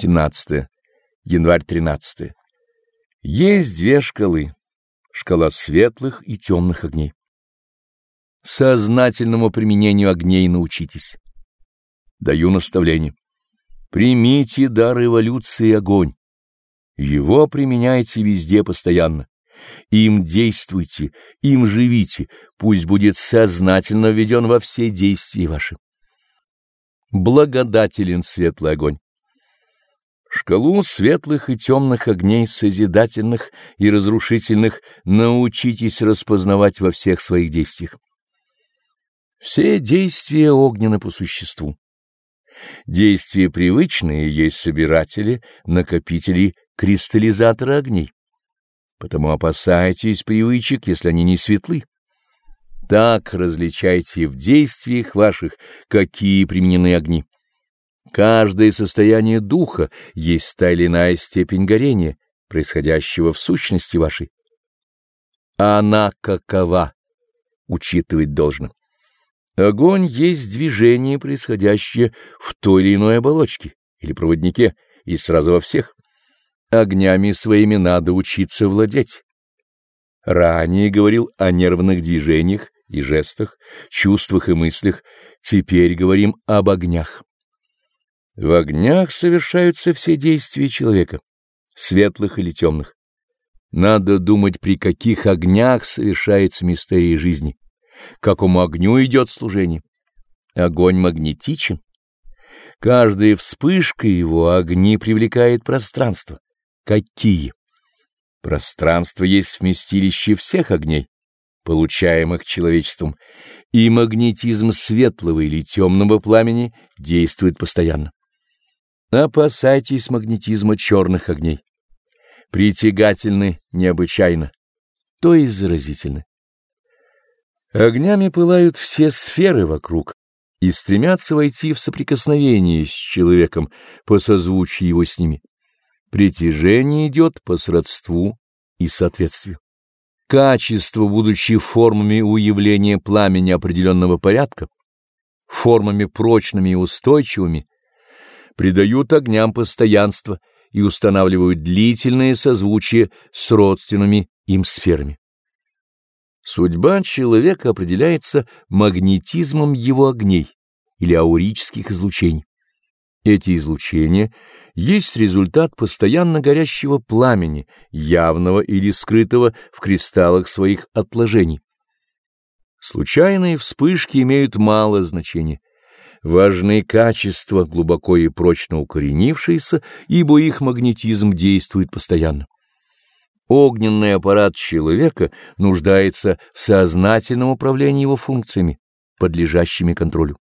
17. Январь 13. Есть две шкалы. Шкала светлых и темных огней. Сознательному применению огней научитесь. Даю наставление. Примите дар эволюции огонь. Его применяйте везде постоянно. Им действуйте, им живите, пусть будет сознательно введен во все действия ваши. Благодателен светлый огонь. Шкалу светлых и темных огней, созидательных и разрушительных, научитесь распознавать во всех своих действиях. Все действия огнены по существу. Действия привычные есть собиратели, накопители, кристаллизаторы огней. Потому опасайтесь привычек, если они не светлы. Так различайте в действиях ваших, какие применены огни. Каждое состояние духа есть та или иная степень горения, происходящего в сущности вашей. Она какова, учитывать должно. Огонь есть движение, происходящее в той или иной оболочке или проводнике, и сразу во всех. Огнями своими надо учиться владеть. Ранее говорил о нервных движениях и жестах, чувствах и мыслях, теперь говорим об огнях. В огнях совершаются все действия человека, светлых или темных. Надо думать, при каких огнях совершается мистерия жизни, какому огню идет служение. Огонь магнетичен. Каждая вспышка его огни привлекает пространство. Какие? Пространство есть вместилище всех огней, получаемых человечеством, и магнетизм светлого или темного пламени действует постоянно. Опасайтесь магнетизма черных огней. Притягательны необычайно, то и заразительны. Огнями пылают все сферы вокруг и стремятся войти в соприкосновение с человеком по созвучию его с ними. Притяжение идет по сродству и соответствию. Качество, будучи формами уявления пламени определенного порядка, формами прочными и устойчивыми, придают огням постоянство и устанавливают длительное созвучие с родственными им сферами. Судьба человека определяется магнетизмом его огней или аурических излучений. Эти излучения есть результат постоянно горящего пламени, явного или скрытого в кристаллах своих отложений. Случайные вспышки имеют мало значения, важны качества, глубоко и прочно укоренившиеся, ибо их магнетизм действует постоянно. Огненный аппарат человека нуждается в сознательном управлении его функциями, подлежащими контролю.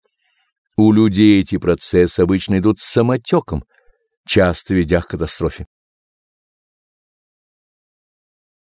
У людей эти процессы обычно идут самотеком, часто ведя к катастрофе.